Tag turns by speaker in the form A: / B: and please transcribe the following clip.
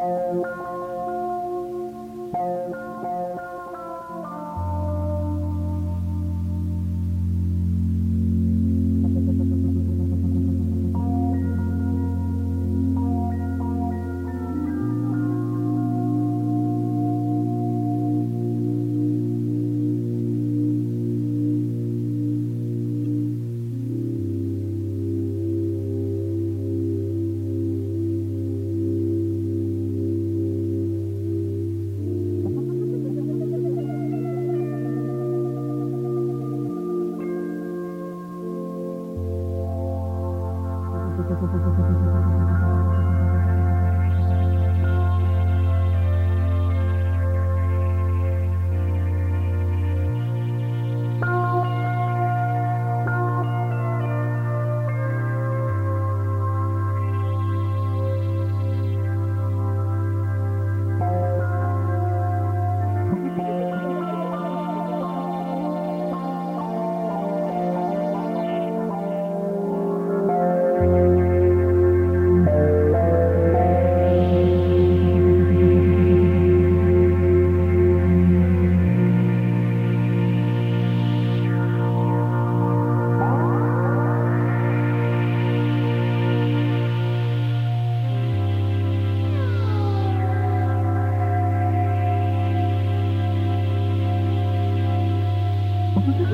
A: you ハハハハ